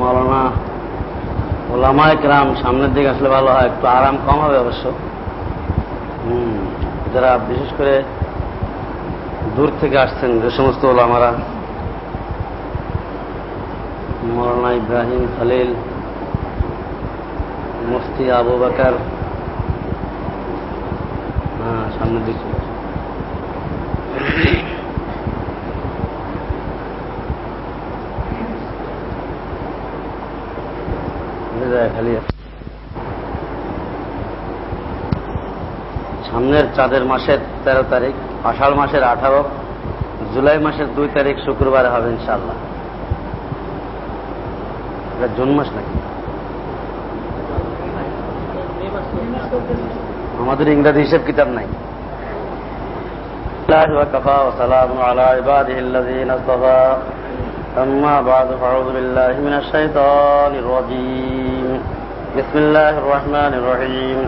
মৌলানা ওলামায় গ্রাম সামনের দিকে আসলে ভালো হয়, একটু আরাম কম হবে অবশ্য। যারা বিশেষ করে দূর থেকে আসছেন যে সমস্ত ওলামারা, মৌলানা ইব্রাহিম খালিল, মুফতি আবু বাকার হ্যাঁ সামনের দিকে চলে আসুন। হয়ে যায় খালি সামনের চাঁদের মাসের তেরো তারিখ আষাঢ় মাসের আঠারো জুলাই মাসের দুই তারিখ শুক্রবারে হবে ইনশাল্লাহ এটা জুন মাস নাকি আমাদের ইংরাজি হিসেব কিতাব নাই الله وكفى وسلام على عباده الذين اصطفى أما بعد، فأعوذ بالله من الشيطان الرجيم. بسم الله الرحمن الرحيم.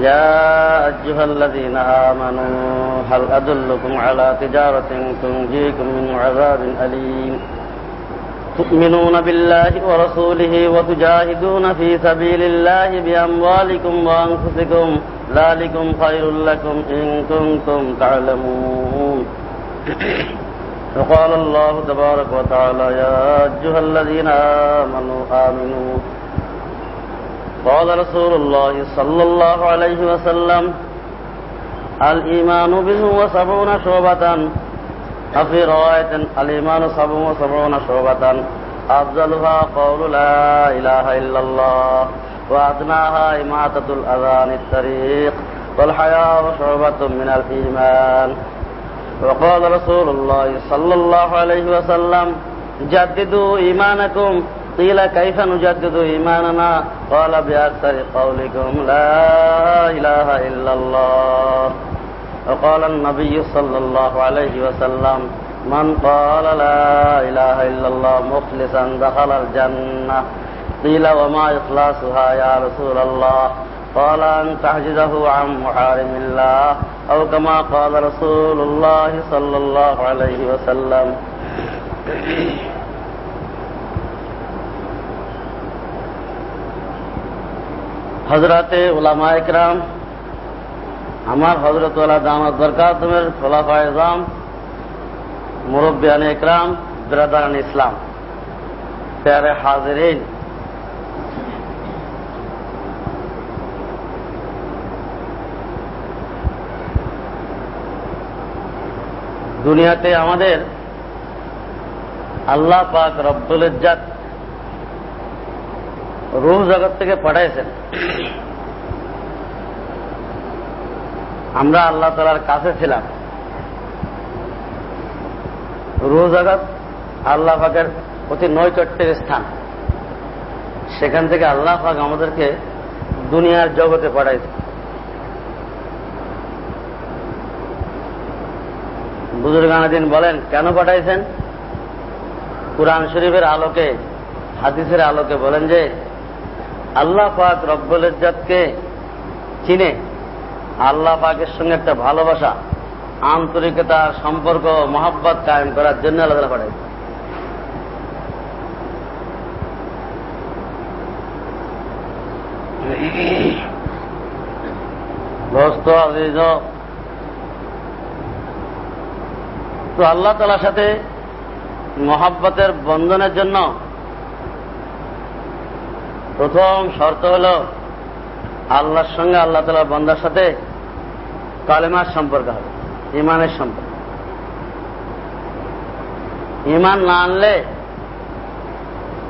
يا أيها الذين آمنوا، هل أدلكم على تجارة تنجيكم من عذاب أليم؟ تؤمنون بالله ورسوله وتجاهدون في سبيل الله بأموالكم وأنفسكم. ذلكم خير لكم إن كنتم تعلمون. وقال الله تبارك وتعالى يا أيها الذين آمنوا آمنوا. قال رسول الله صلى الله عليه وسلم، الإيمان به وسبعون شعبة. وفي رواية، الإيمان سبع وسبعون شعبة. أفضلها قول لا إله إلا الله، وأدناها إماتة الأذى عن الطريق، والحياء شعبة من الإيمان. وقال رسول الله صلى الله عليه وسلم، جددوا إيمانكم. قيل، كيف نجدد إيماننا؟ قال، بأكثر قولكم، لا إله إلا الله. وقال النبي صلى الله عليه وسلم، من قال لا إله إلا الله، مخلصا دخل الجنة. قيل، وما إخلاصها يا رسول الله؟ قال، أن تحجزه عن محارم الله. أو كما قال رسول الله صلى الله عليه وسلم حضرات علماء اکرام ہمار حضرت والا دامت برکات میں خلافہ اظام مربیان اکرام، برادران اسلام، پیارے حاضرین দুনিয়াতে আমাদের আল্লাহ পাক রব্বুল ইজ্জাত রুহ জগৎ থেকে পাঠাইছেন। আমরা আল্লাহ তালার কাছে ছিলাম। রুহ জগৎ আল্লাহ পাকের অতি নৈকট্যের স্থান। সেখান থেকে আল্লাহ পাক আমাদেরকে দুনিয়ার জগতে পাঠাইছে বুজুর্গানাদিন বলেন, কেন পাঠাইছেন? কোরআন শরীফের আলোকে, হাদিসের আলোকে বলেন যে, আল্লাহ পাক রব্বুল ইজ্জাতকে চিনে। আল্লাহ পাকের সঙ্গে একটা ভালোবাসা, আন্তরিকতা, সম্পর্ক, মহাব্বত কায়েম করার জন্য আল্লাহ তালা পাঠাইছে দোস্ত, আজিজ তো আল্লাহ তালার সাথে মহাব্বতের বন্ধনের জন্য প্রথম শর্ত হল আল্লাহর সঙ্গে আল্লাহ তালার বন্ধার সাথে কালেমার সম্পর্ক হবে ইমানের সম্পর্ক। ইমান না আনলে,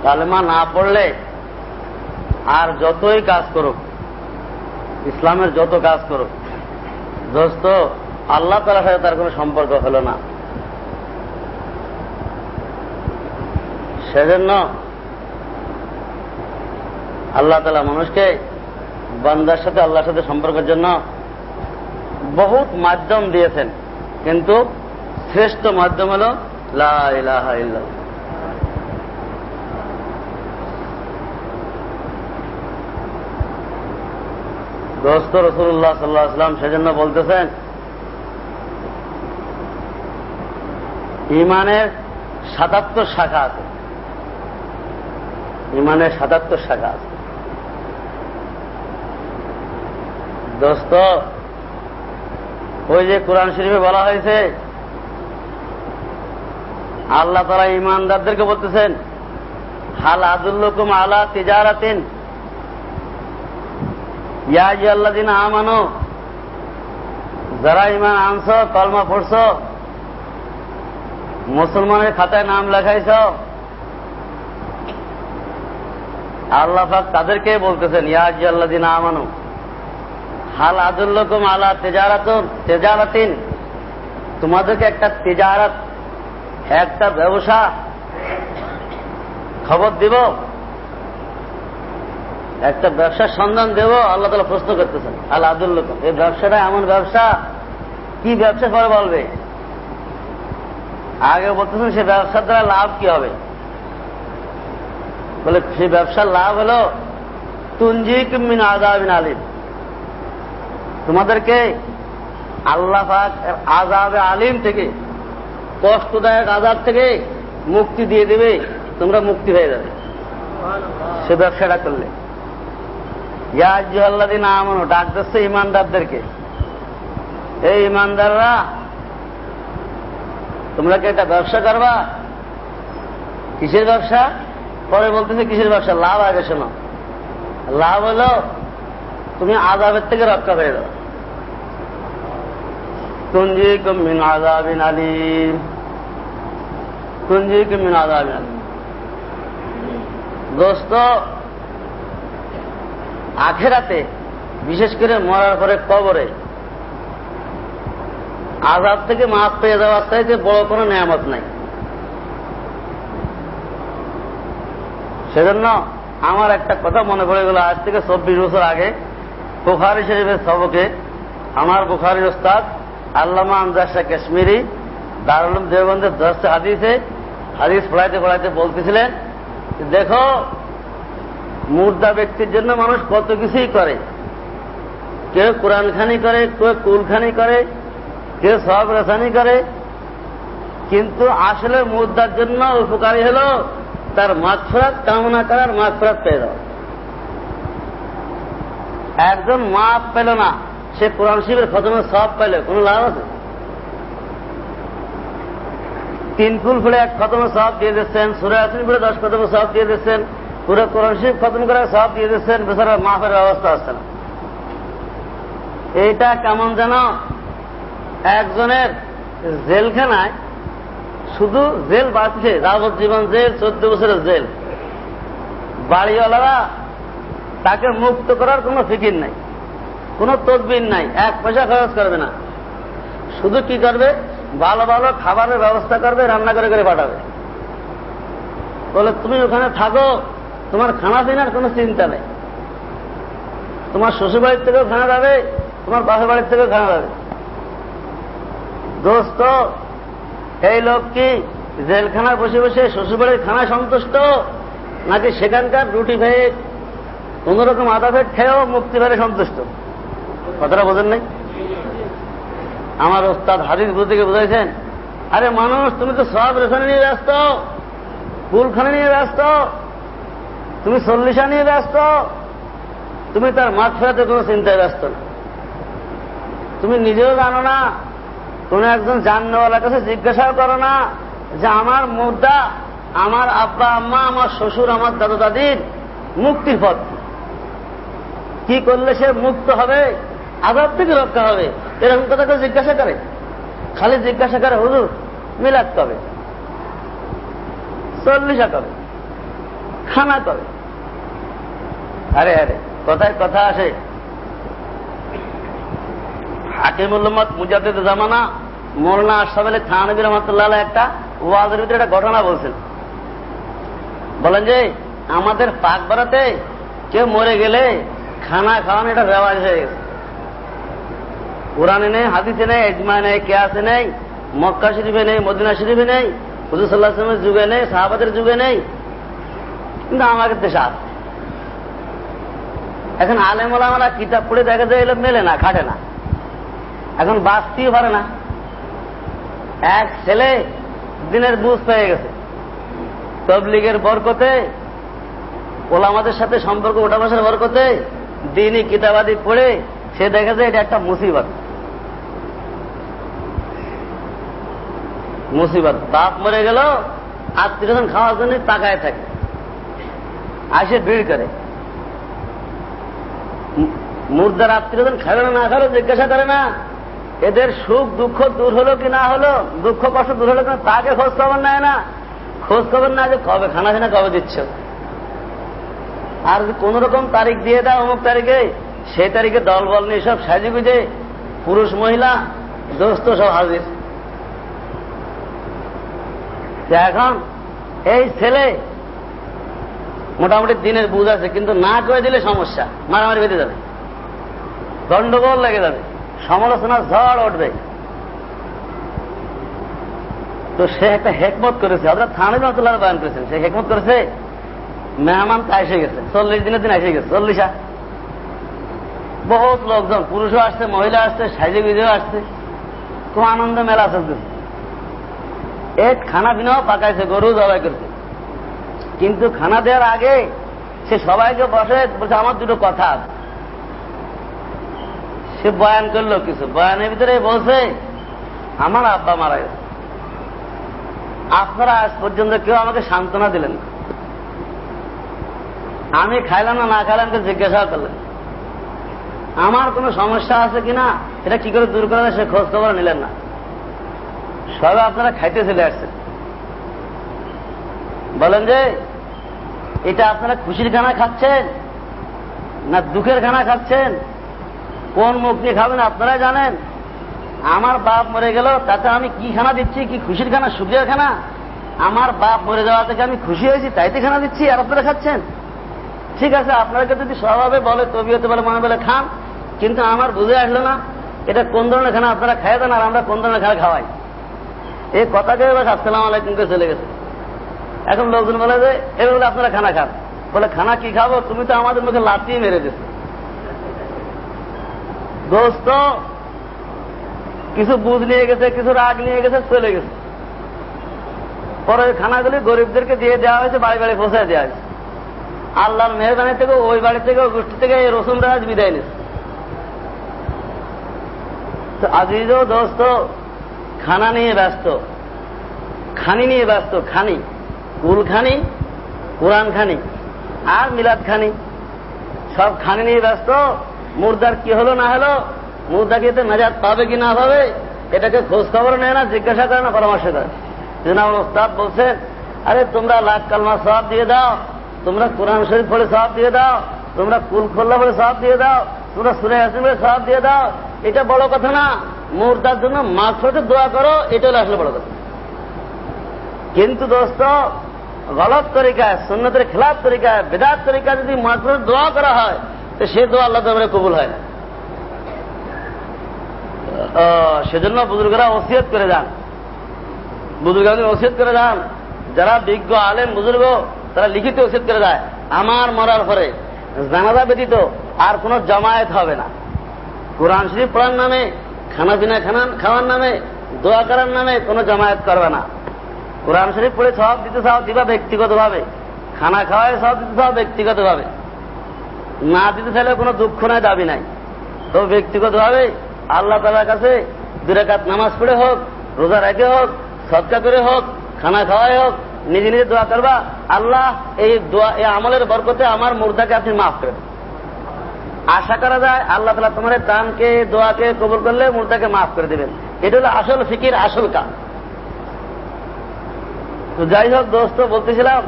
কালেমা না পড়লে আর যতই কাজ করুক, ইসলামের যত কাজ করুক, দোস্ত, আল্লাহ তালার সাথে তার কোনো সম্পর্ক হলো না। সেজন্য আল্লাহ তালা মানুষকে বান্দার সাথে আল্লাহর সাথে সম্পর্কের জন্য বহুত মাধ্যম দিয়েছেন। কিন্তু শ্রেষ্ঠ মাধ্যম হল লাহা দোস্ত রসুল্লাহ সাল্লাহ আসলাম সেজন্য বলতেছেন ইমানের সাতাত্তর শাখা আছে। ইমানের সাতাত্তর শাখা আছে। দোস্ত, ওই যে কোরআন শরীফে বলা হয়েছে, আল্লাহ তারা ইমানদারদেরকে বলতেছেন, হাল আদুল্লকুম আলা তিজারাতিন? ইয়াজি আল্লাহ দিন আমানো, যারা ইমান আনছ, কলমা পড়ছ, মুসলমানের খাতায় নাম লেখাইছ আল্লাহ তাদেরকে বলতেছেন ইয়াজি আল্লাহ দিন আমানো, হাল আদুল্লকুম আলা তেজারাতুন, তেজারাতিন, তোমাদেরকে একটা তেজারাত, একটা ব্যবসা খবর দিব, একটা ব্যবসার সন্ধান দেব, আল্লাহ তালা প্রশ্ন করতেছেন আল আদুল্লকুম, এই ব্যবসাটা এমন ব্যবসা, কি ব্যবসা করে বলবে? আগে বলতেছেন, সে ব্যবসার দ্বারা লাভ কি হবে? বলে, সে ব্যবসার লাভ হল তুঞ্জিক মিন আজাবিন আলিম। তোমাদেরকে আল্লাহ আজাবে আলিম থেকে, কষ্টদায়ক আজাব থেকে মুক্তি দিয়ে দেবে, তোমরা মুক্তি হয়ে যাবে। সে ব্যবসাটা করলে। ইয়াজ্লাদিন আমনো, ডাক দিচ্ছে ইমানদারদেরকে। এই ইমানদাররা, তোমরা কি একটা ব্যবসা করবা? কিসের ব্যবসা? পরে বলতেছে, কিসের ব্যবসা? লাভ আগে শোনো। লাভ হলো, তুমি আজাবের থেকে রক্ষা পেয়ে যাও। তুঞ্জিকুম মিন আযাবিন আলীম। তুঞ্জিকুম মিন আযাবিন আলীম। দোস্ত, আখেরাতে, বিশেষ করে মরার পরে কবরে আজাদ থেকে মাছ পেয়ে যাওয়ার চাইতে বড় কোনো নিয়ামত নাই। সেজন্য আমার একটা কথা মনে পড়ে গেল, আজ থেকে চব্বিশ বছর আগে বুখারি শরীফের সবকে আমার বুখারির ওস্তাদ আল্লামা আমজাদ শাহ কাশ্মীরি দারুল দেবন্দের দশটা হাদিসে হাদিস পড়াইতে পড়াইতে বলতেছিলেন দেখো, মুর্দা ব্যক্তির জন্য মানুষ কত কিছুই করে। কেউ কোরআনখানি করে, কেউ কুলখানি করে, কেউ সব রেসানি করে, কিন্তু আসলে মুদ্রার জন্য উপকারী হল তার মাছফরাত কামনা করার মাছফরাত পেয়ে যাওয়া একজন মাপ পেল না, সে কোরআন শিবের খতমের সব পেল কোন লাভ আছে? তিন কুল ফুলে এক খতমে সব দিয়ে দিচ্ছেন সুরে আসিন ফুলে দশ খতমে সব দিয়ে দিচ্ছেন পুরো কোরআন শিব খতম করে সব দিয়ে দিচ্ছেন বেচারা মাফের ব্যবস্থা আসছে না। এইটা কেমন যেন একজনের জেলখানায় শুধু জেল বাড়ছে যাবজ্জীবন জেল, চোদ্দ বছরের জেল। বাড়িওয়ালারা তাকে মুক্ত করার কোনো ফিকির নাই, কোনো তদবির নাই, এক পয়সা খরচ করবে না। শুধু কি করবে? ভালো ভালো খাবারের ব্যবস্থা করবে রান্না করে করে পাঠাবে। বলে, তুমি ওখানে থাকো, তোমার খানা পিনার কোনো চিন্তা নেই। তোমার শ্বশুর বাড়ির থেকেও খানা যাবে তোমার পাশের বাড়ির থেকেও খানা যাবে দোস্ত এই লোক কি জেলখানায় বসে বসে শ্বশুরবাড়ির খানায় সন্তুষ্ট? নাকি সেখানকার রুটি ভেয়ে কোন রকম আদা ফেট খেয়েও মুক্তি পেলে সন্তুষ্ট? কথাটা বোঝেন নাই? আমার ওস্তাদ হাদিস বুঝতে বুঝাইছেন, আরে মানুষ, তুমি তো সব রেশনে নিয়ে ব্যস্ত, ফুলখানে নিয়ে ব্যস্ত, তুমি চল্লিশা নিয়ে ব্যস্ত, তুমি তার মাছ ফেরাতে কোনো চিন্তায় ব্যস্ত না। তুমি নিজেও জানো না কোন একজন জাননেওয়ালার কাছে জিজ্ঞাসাও করো না যে আমার মুদ্রা আমার আব্বা, আম্মা, আমার শ্বশুর, আমার দাদা, দাদির মুক্তির পথ কি করলে সে মুক্ত হবে? আজাদ থেকে রক্ষা হবে? এরকম কথা কেউ জিজ্ঞাসা করে? খালি জিজ্ঞাসা করে, হুজুর, মিলাদ কবে? চল্লিশা কবে? খানা কবে? আরে আরে, কথায় কথা আসে। হাকিমুল্লামত মুজাদ্দিদ জামানা মোরনা আশরাফ আলী থানবী রহমতুল্লাহ একটা ওয়াজের ভিতরে একটা ঘটনা বলছেন। বলেন যে, আমাদের পাক বাড়াতে কেউ মরে গেলে খানা খাওয়ানো এটা রেওয়াজ হয়ে গেছে। কোরআনে নেই, হাদিসে নেই এজমা নেই, কেয়াসে নেই, মক্কা শরীফে নেই, মদিনা শরীফে নেই, হুজুর যুগে নেই, সাহাবাদের যুগে নেই। কিন্তু আমাদের দেশে আছে। এখন আলেমরা কিতাব পড়ে দেখা যায় এলো মেলে না, খাটে না। এখন বাঁচতেই পারে না? এক ছেলে দিনের বুঝ পেয়ে গেছে। তবলিগের বরকতে, ওলামাদের সাথে সম্পর্ক ওঠা বসার বরকতে, দিনই কিতাবাদি পড়ে, সে দেখে যে এটা একটা মুসিবত। মুসিবত। বাপ মরে গেল, আত্মীয় খাওয়ার জন্য তাকায় থাকে। আসে ভিড় করে। মুর্দার আত্মীয় খাবে না না খাবে, জিজ্ঞাসা করে না। এদের সুখ, দুঃখ দূর হলো কি না হলো? দুঃখ, কষ্ট দূর হলো কিনা তাকে খোঁজ খবর নেয় না। খোঁজ খবর না যে কবে খানা খানা কবে দিচ্ছ। আর কোন রকম তারিখ দিয়ে দাও অমুক তারিখে, সেই তারিখে দল বল নিয়ে সব সাজি গুজে পুরুষ, মহিলা, দোস্ত সব হাজির। এখন এই ছেলে মোটামুটি দিনের বুঝ আছে, কিন্তু না করে দিলে সমস্যা, মারামারি বেঁধে যাবে। গন্ডগোল লেগে যাবে। সমালোচনার ঝড় উঠবে। তো সে একটা হেকমত করেছে। অর্থাৎ থানে রহমতুল্লাহ বয়ান করেছেন। সে হেকমত করেছে, মেহমান তা এসে গেছে, চল্লিশ দিনের দিন এসে গেছে, চল্লিশা। বহুত লোকজন, পুরুষও আসছে, মহিলা আসছে সাইজে গুজেও আসছে। খুব আনন্দ মেলা চলতেছে এক খানা পিনাও পাকাইছে, গরু জবাই করছে। কিন্তু খানা দেওয়ার আগে সে সবাইকে বসে, বলছে, আমার দুটো কথা আছে। সে বয়ান করল কিছু। বয়ানের ভিতরে বলছে, আমার আব্বা মারা গেছে। আপনারা আজ পর্যন্ত কেউ আমাকে সান্ত্বনা দিলেন আমি খাইলাম না না খাইলাম জিজ্ঞাসা করলেন আমার কোনো সমস্যা আছে কিনা, এটা কি করে দূর করা সে খোঁজ খবর নিলেন না। সবে আপনারা খাইতে চলে আসছেন। বলেন যে, এটা আপনারা খুশির খানা খাচ্ছেন না দুঃখের খানা খাচ্ছেন? কোন মুখ দিয়ে খাবেন আপনারা জানেন? আমার বাপ মরে গেল, তাতে আমি কি খানা দিচ্ছি, কি খুশির খানা, সুখের খানা? আমার বাপ মরে যাওয়া থেকে আমি খুশি হয়েছি তাইতে খানা দিচ্ছি, আর আপনারা খাচ্ছেন? ঠিক আছে আপনাকে যদি স্বভাবে বলে, তবিয়তে বলে, মনে বলে, খান, কিন্তু আমার বুঝে আসলো না, এটা কোন ধরনের খানা আপনারা খাইয়ে দেন আর আমরা কোন ধরনের খানা খাওয়াই? এই কথাকে এবার আসসালাম আলাইকুম করে চলে গেছে। এখন লোকজন বলে যে এবার আপনারা খানা খান। বলে, খানা কি খাব? তুমি তো আমাদের মুখে লাতিয়ে মেরে দিচ্ছ দোস্ত, কিছু বুঝ নিয়ে গেছে, কিছু রাগ নিয়ে গেছে, চলে গেছে। পরে খানাগুলি গরিবদেরকে দিয়ে দেওয়া হয়েছে, বাড়ি বাড়ি পৌঁছায় দেওয়া হয়েছে। আল্লাহর মেহরবানি থেকে, ওই বাড়ি থেকে, ওই গোষ্ঠী থেকে এই রসুন রাজ বিদায় নিচ্ছে আজিজ দোস্ত, খানা নিয়ে ব্যস্ত। খানি নিয়ে ব্যস্ত, খানি। কুল খানি, কোরআন খানি, আর মিলাদ খানি। সব খানি নিয়ে ব্যস্ত মুর্দার কি হলো না হলো? মুর্দাকে এতে নাজাত পাবে কি না পাবে? এটাকে খোঁজ খবর নেয় না, জিজ্ঞাসা করে না, পরামর্শ করে জনাব ওস্তাদ বলছেন, আরে, তোমরা লাখ কালমা সব দিয়ে দাও, তোমরা কোরআন শরীফ পড়ে সব দিয়ে দাও, তোমরা কুল খোল্লা বলে সব দিয়ে দাও, তোমরা সুরে বলে সব দিয়ে দাও, এটা বড় কথা না। মুর্দার জন্য মাঝফটে দোয়া করো, এটা হলো আসলে বড় কথা। কিন্তু দোস্ত, গলত তরিকায়, সুন্নতের খেলাফ তরিকায়, বেদাত তরিকায় যদি মাঝফটে দোয়া করা হয় তো সে দোয়া আল্লাহ তোমার কবুল হয় না। সেজন্য বুজুর্গরা ওসিয়ত করে যান। বুজুর্গ ওসিয়ত করে যান। যারা বিজ্ঞ, আলেম, বুজুর্গ, তারা লিখিত ওসিয়ত করে যায়। আমার মরার পরে জানাজা ব্যতীত আর কোন জমায়েত হবে না। কোরআন শরীফ পড়ার নামে, খানা পিনা খানা, খাওয়ার নামে, দোয়া করার নামে কোনো জমায়েত করবে না। কোরআন শরীফ পড়ে সব দিতে সব দিবা ব্যক্তিগতভাবে। খানা খাওয়ায় সব দিতে সব ব্যক্তিগতভাবে। না দিতে চাইলে কোনো দুঃখ নাই, দাবি নাই। তো ব্যক্তিগতভাবে আল্লাহ তালার কাছে দুরাকাত নামাজ পড়ে হোক, রোজা রেখে হোক সৎকা করে হোক, খানা খাওয়াই হোক, নিজে নিজে দোয়া করবা, আল্লাহ এই দোয়া, এই আমলের বরকতে আমার মুর্দাকে আপনি মাফ করে আশা করা যায় আল্লাহ তালা তোমার দানকে, দোয়াকে কবর করলে মুর্দাকে মাফ করে দেবেন। এটা হলো আসল ফিকির, আসল কাজ। তো যাই হোক দোস্ত, বলতেছিলাম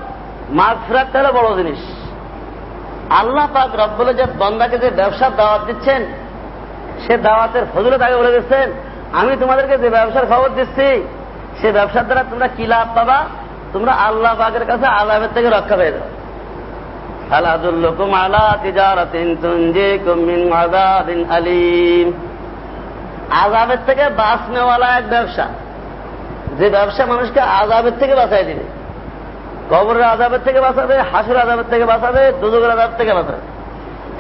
মাঘ ফেরাতটা হলো বড় জিনিস। আল্লাহ পাক রব্বুল যে বন্দাকে যে ব্যবসার দাওয়াত দিচ্ছেন, সে দাওয়াতের ফজলত তাকে বলে দিচ্ছেন, আমি তোমাদেরকে যে ব্যবসার খবর দিচ্ছি, সে ব্যবসার দ্বারা তোমরা কি লাভ পাবা? তোমরা আল্লাহ পাকের কাছে আলামের থেকে রক্ষা পেয়ে যাও। মিন আযাবিন আলীম। আযাবের থেকে এক ব্যবসা। যে ব্যবসা মানুষকে আজাবের থেকে বাঁচাই দিবে। কবরের আজাবের থেকে বাঁচাবে হাসুর আজাবের থেকে বাঁচাবে দুদকের আজাব থেকে বাঁচাবে।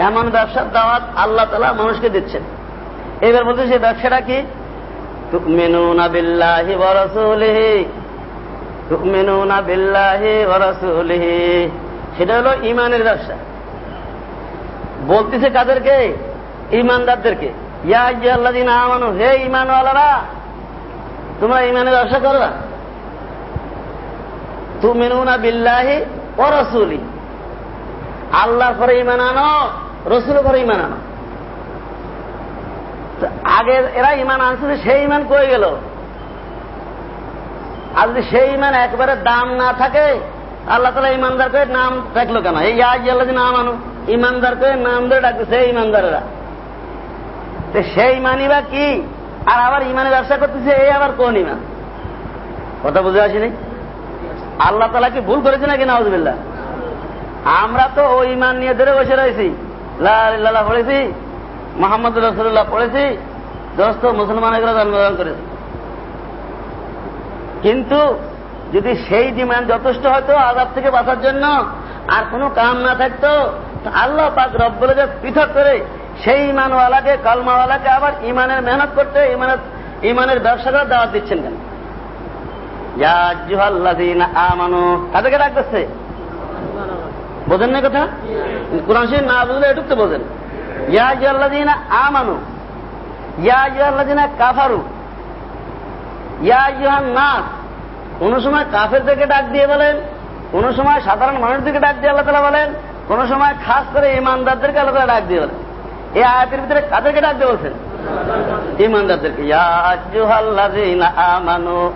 এমন ব্যবসার দাওয়াত আল্লাহ তালা মানুষকে দিচ্ছেন। এবার বলতে সেই ব্যবসাটা কি? তুকমিনুনা বিল্লাহি ওয়া রাসূলিহি। তুকমিনুনা বিল্লাহি ওয়া রাসূলিহি। সেটা হলো ইমানের ব্যবসা। বলতেছে কাদেরকে? ইমানদারদেরকে ইয়া আল্লাহ দিন আমানু, হে ইমানওয়ালারা তোমরা ইমানের ব্যবসা করো না। তুমিনুনা বিল্লাহি ও রসুলি। আল্লাহর পরে ইমান আনো, রসুলের পরে ইমান আনো। আগে এরা ইমান আনছে সেই ইমান কয়ে গেল? আর যদি সেই ইমান একবারে দাম না থাকে, আল্লাহ তালা ইমানদার করে নাম রাখল কেন? এই আজ আল্লাহ নাম আনো ইমানদার করে নাম ধরে ডাকবে সেই ইমানদারেরা তো সেই ইমানই বা কি? আর আবার ইমানের ব্যবসা করতেছে, এই আবার কোন ইমান কথা বুঝে আসেনি? আল্লাহ তালা কি ভুল করেছে নাকি? নাউজবিল্লা আমরা তো ওই ইমান নিয়ে ধরে বসে রয়েছি। লাল্লাহ পড়েছি, মোহাম্মদ রসুল্লাহ পড়েছি, দোস্ত মুসলমান এগুলো জন্মগ্রহণ করেছে। কিন্তু যদি সেই ডিমান্ড যথেষ্ট হয়তো আজাদ থেকে বাঁচার জন্য আর কোনো কাম না থাকতো আল্লাহ পাক রব্বুল পৃথক করে সেই ইমানওয়ালাকে কালমাওয়ালাকে আবার ইমানের মেহনত করতে ইমানের ইমানের ব্যবসাটা দাওয়াত দিচ্ছেন কেন? আমানো। তাদেরকে ডাকতেছে বোঝেন না কথা? কোরআন শরীফ না বুঝলে এটুক তো বোঝেন। ইয়া জিয়াল্লাদিনা আমানু। ইয়া জিয়াল্লাদিনা কাফারু। ইয়া জিহান নাস কোন সময় কাফেরদেরকে ডাক দিয়ে বলেন, কোন সময় সাধারণ মানুষদেরকে ডাক দিয়ে আল্লাহ তালা বলেন, কোন সময় খাস করে ইমানদারদেরকে আল্লাহ তালা ডাক দিয়ে বলেন। এই আয়াতের ভিতরে কাদেরকে ডাক দিয়ে বলছেন? ইমানদারদেরকে। ইয়া আজ্জুহাল্লাযীনা আমানু।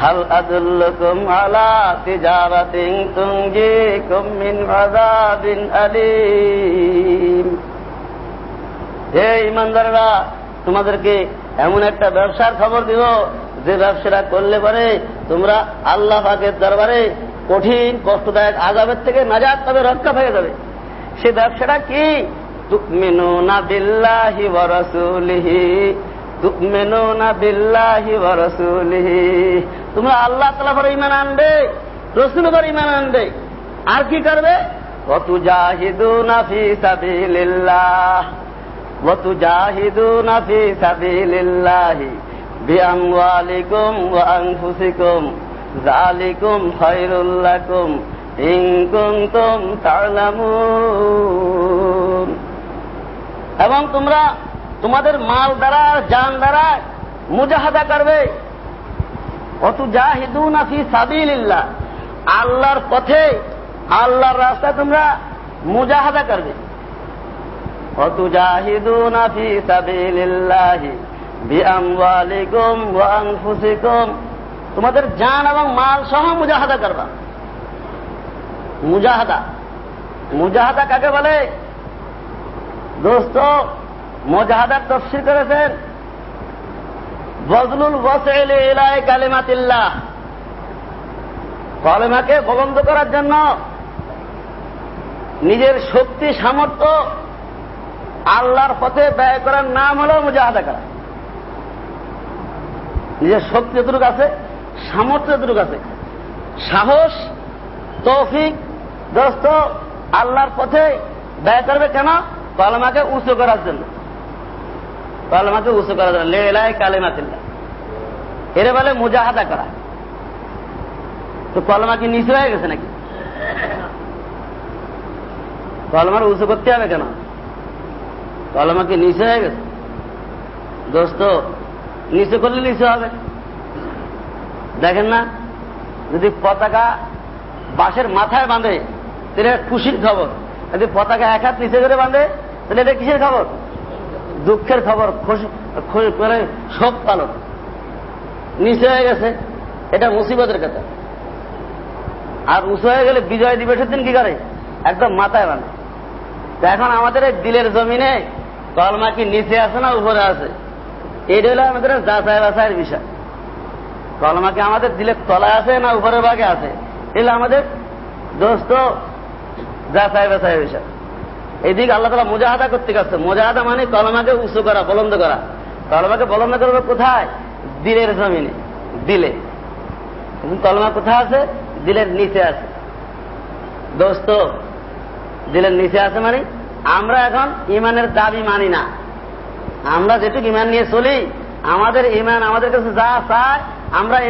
হাল আদুল্লুকুম আলা তিজারাতিন তুনজিকুম মিন আযাবিন আলীম হে ইমানদাররা, তোমাদেরকে এমন একটা ব্যবসার খবর দিব, যে ব্যবসাটা করলে পরে তোমরা আল্লাহ পাকের দরবারে কঠিন, কষ্টদায়ক আজাবের থেকে নাজাত পাবে, রক্ষা পেয়ে যাবে। সে ব্যবসাটা কি? তুমিনুনা বিল্লাহি ওয়া রাসূলিহি। তোমরা আল্লাহ তাআলা পরে ঈমান আনবে, রাসূল পরে ঈমান আনবে। আর কি করবে? ওয়াতুজাহিদুনা ফি সাবিলিল্লাহ। ওয়াতুজাহিদুনা ফি সাবিলিল্লাহি বিআমওয়ালিকুম ওয়া আনফুসিকুম। যালিকুম খায়রুল লাকুম। ইন কুনতুম তা'লামুন। এবং তোমরা তোমাদের মাল দ্বারা, জান দ্বারা মুজাহাদা করবে। অতু জাহিদুনা ফি সাবিলিল্লাহ। আল্লাহর পথে, আল্লাহর রাস্তায় তোমরা মুজাহাদা করবে। অতু জাহিদুনা ফি সাবিলিল্লাহি বিআমওয়ালিকুম ওয়া আনফুসিকুম। তোমাদের জান এবং মাল সহ মুজাহাদা করবা। মুজাহাদা। মুজাহাদা কাকে বলে? দোস্ত মুজাহাদার তফসির করেছেন। বজলুল ইলাহি কালিমাতিল্লাহ। কলেমাকে বলন্দ করার জন্য নিজের শক্তি, সামর্থ্য আল্লাহর পথে ব্যয় করার নাম হল মুজাহাদা করা। নিজের শক্তি যতটুকু আছে, সামর্থ্য যতটুকু আছে, সাহস, তৌফিক দোস্ত আল্লাহর পথে ব্যয় করবে কেন? কলমাকে উঁচু করার জন্য। কলমাকে উঁচু করার জন্য লেলাই কালেমাতিল্লা এর বলে মুজাহাদা করা। তো কলমা কি নিচু হয়ে গেছে নাকি? কলমার উঁচু করতে হবে কেন? কলমা কি নিচু হয়ে গেছে? দোস্ত, নিচু করলে নিচু হবে। দেখেন না, যদি পতাকা বাঁশের মাথায় বাঁধে, তাহলে খুশির খবর। যদি পতাকা এক হাত নিচে করে বাঁধে, তাহলে এটা কিসের খবর? দুঃখের খবর মানে শোক পালন। নিচে হয়ে গেছে, এটা মুসিবতের কথা। আর উঁচু হয়ে গেলে বিজয় দিবসের দিন কি করে? একদম মাথায় তো এখন আমাদের এই দিলের জমিনে কলমা কি নিচে আছে না উপরে আছে? এটা হলো আমাদের যাচাই বাছাইয়ের বিষয়। কলমা কি আমাদের দিলের তলায় আছে না উপরের ভাগে আছে? এগুলো আমাদের দোস্ত যাচাই বাছাইয়ের বিষয়। এদিকে আল্লাহ তালা মুজাহাদা করতে গেছে। মুজাহাদা মানে কলমাকে উঁচু করা, বলন্দ করা। কলমাকে বলন্দ করবে কোথায়? দিলের জমিনে, দিলে। কলমা কোথায় আছে? দিলের নিচে আছে। দোস্ত, দিলের নিচে আছে মানে আমরা এখন ইমানের দাবি মানি না। আমরা যেটুকু ইমান নিয়ে চলি, আমাদের ইমান আমাদের কাছে যা চায়, আমরা